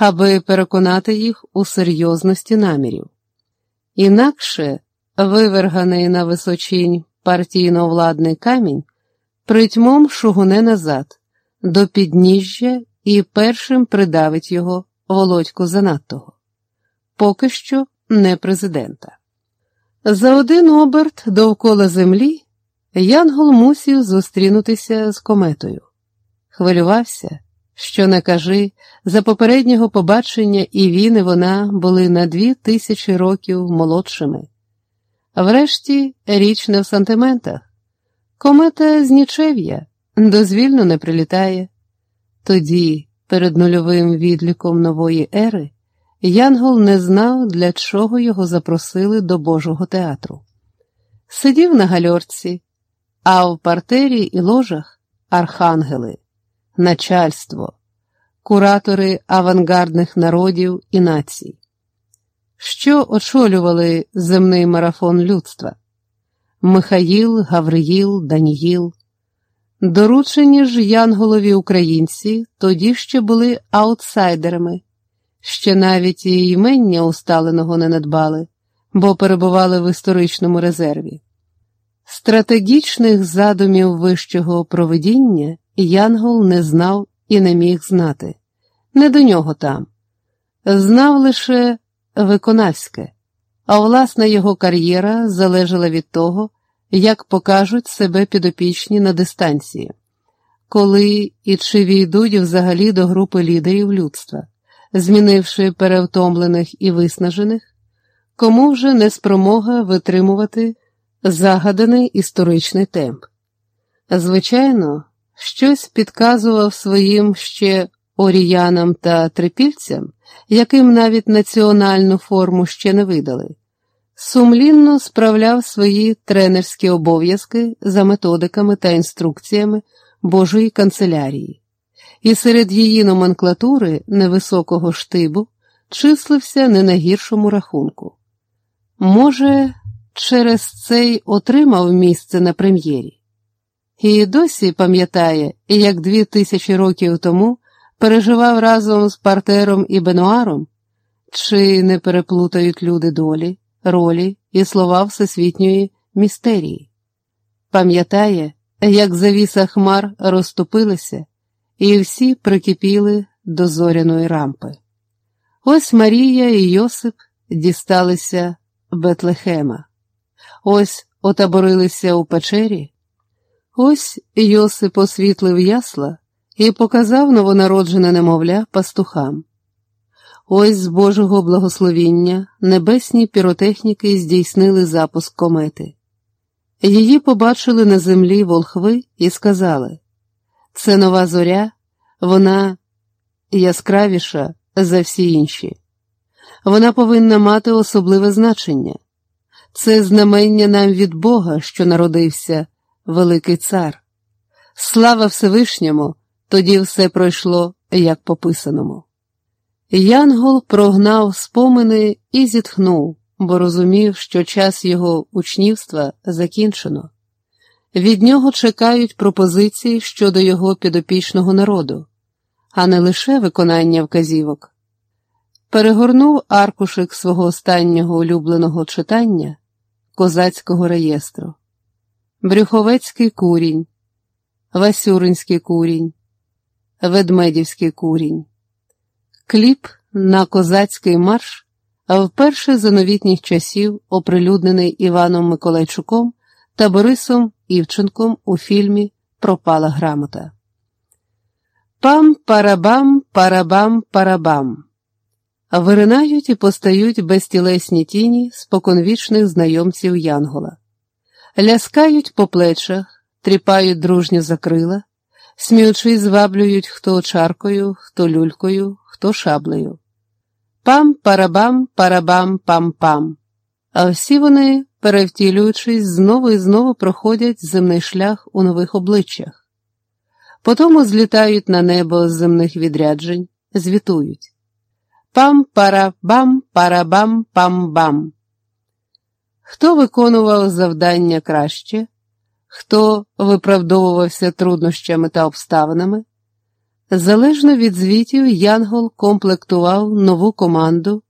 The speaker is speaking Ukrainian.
аби переконати їх у серйозності намірів. Інакше виверганий на височінь партійно владний камінь притьмом шугуне назад, до підніжжя і першим придавить його Володьку Занадтого. Поки що не президента. За один оберт довкола землі Янгол мусів зустрінутися з кометою. Хвилювався, що не кажи, за попереднього побачення і він, і вона були на дві тисячі років молодшими. Врешті річ не в сантиментах. Комета з нічев'я дозвільно не прилітає. Тоді, перед нульовим відліком нової ери, Янгол не знав, для чого його запросили до Божого театру. Сидів на гальорці, а в партері і ложах архангели, начальство, куратори авангардних народів і націй, що очолювали земний марафон людства Михаїл, Гавриїл, Даніїл. Доручені ж янголові українці тоді ще були аутсайдерами, ще навіть і імення усталеного не надбали, бо перебували в історичному резерві. Стратегічних задумів вищого проведіння Янгол не знав і не міг знати, не до нього там. Знав лише виконавське, а власна його кар'єра залежала від того, як покажуть себе підопічні на дистанції, коли і чи війдуть взагалі до групи лідерів людства, змінивши перевтомлених і виснажених, кому вже не спромога витримувати загаданий історичний темп. Звичайно, щось підказував своїм ще оріянам та трипільцям, яким навіть національну форму ще не видали, сумлінно справляв свої тренерські обов'язки за методиками та інструкціями Божої канцелярії, і серед її номенклатури невисокого штибу числився не на гіршому рахунку. Може, через цей отримав місце на прем'єрі. І досі пам'ятає, як дві тисячі років тому переживав разом з партером і Бенуаром, чи не переплутають люди долі, ролі і слова всесвітньої містерії. Пам'ятає, як завіса хмар розступилися, і всі прикипіли до зоряної рампи. Ось Марія і Йосип дісталися Бетлехема, ось отаборилися у печері, ось Йосип освітлив ясла і показав новонароджене немовля пастухам. Ось з Божого благословіння небесні піротехніки здійснили запуск комети. Її побачили на землі волхви і сказали: це нова зоря, вона яскравіша за всі інші. Вона повинна мати особливе значення. Це знамення нам від Бога, що народився, Великий Цар. Слава Всевишньому, тоді все пройшло як по писаному. Янгол прогнав спомини і зітхнув, бо розумів, що час його учнівства закінчено. Від нього чекають пропозиції щодо його підопічного народу, а не лише виконання вказівок. Перегорнув аркушик свого останнього улюбленого читання козацького реєстру, Брюховецький курінь, Васюринський курінь, Ведмедівський курінь. Кліп на козацький марш, вперше за новітніх часів оприлюднений Іваном Миколайчуком та Борисом Івченком у фільмі Пропала грамота. Пам парабам, парабам, парабам. Виринають і постають безтілесні тіні споконвічних знайомців Янгола, ляскають по плечах, тріпають дружньо за крила, сміючись, зваблюють хто чаркою, хто люлькою, хто шаблею. Пам, парабам, парабам, пам-пам. А всі вони, перевтілюючись, знову і знову проходять земний шлях у нових обличчях. Потому злітають на небо з земних відряджень, звітують. Пам-парабам, парабам, пам-бам. Хто виконував завдання краще, хто виправдовувався труднощами та обставинами, Залежно від звітів, Янгол комплектував нову команду